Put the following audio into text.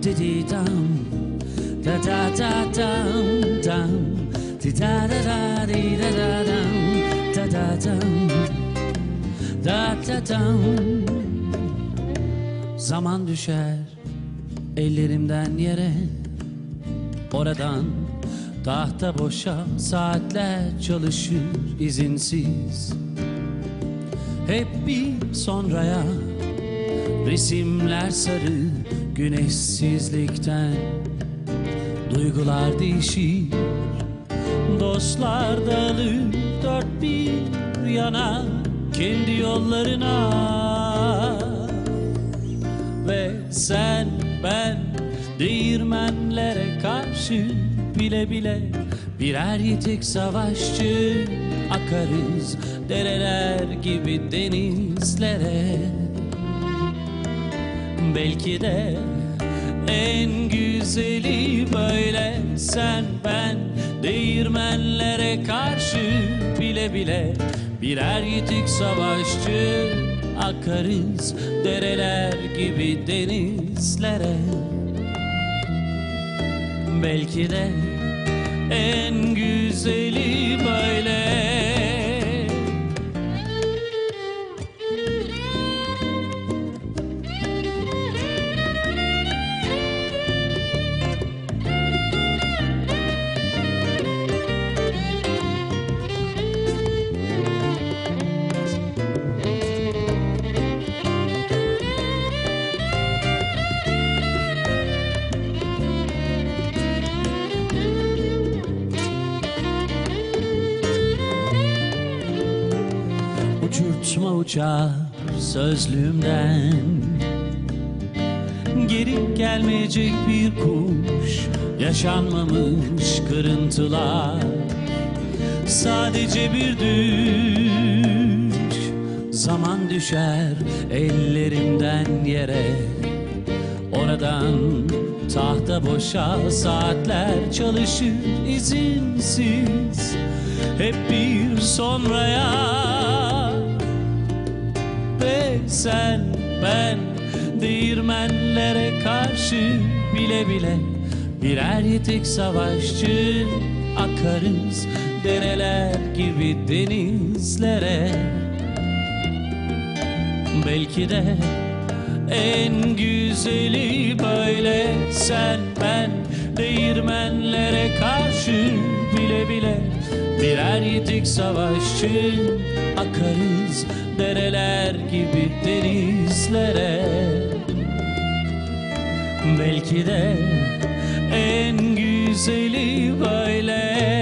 di di dum da da da dum dum di da da da di da da dum da da dum da da dum Zaman düşer ellerimden yere. Oradan tahta boşa saatler çalışır izinsiz. Hep bir sonraya resimler sarı güneşsizlikten. Duygular değişir. Dostlar dağılır dört bir yana Kendi yollarına. Ve sen ben değirmenlere karşı Bile bile birer yitik savaşçı Akarız dereler gibi denizlere Belki de en güzeli böyle. Sen ben değirmenlere karşı bile bile birer yitik savaşçı akarız dereler gibi denizlere. Belki de en güzeli böyle Uçurtma uçar sözlüğümden. Geri gelmeyecek bir kuş Yaşanmamış kırıntılar. Sadece bir düş Zaman düşer ellerimden yere. Oradan tahta boşa saatler çalışır izinsiz. Hep bir sonraya sen ben değirmenlere karşı bile bile birer yitik savaşçı akarız dereler gibi denizlere. Belki de en güzeli böyle sen ben değirmenlere karşı bile bile birer yitik savaşçı. Akarız dereler gibi denizlere. Belki de en güzeli böyle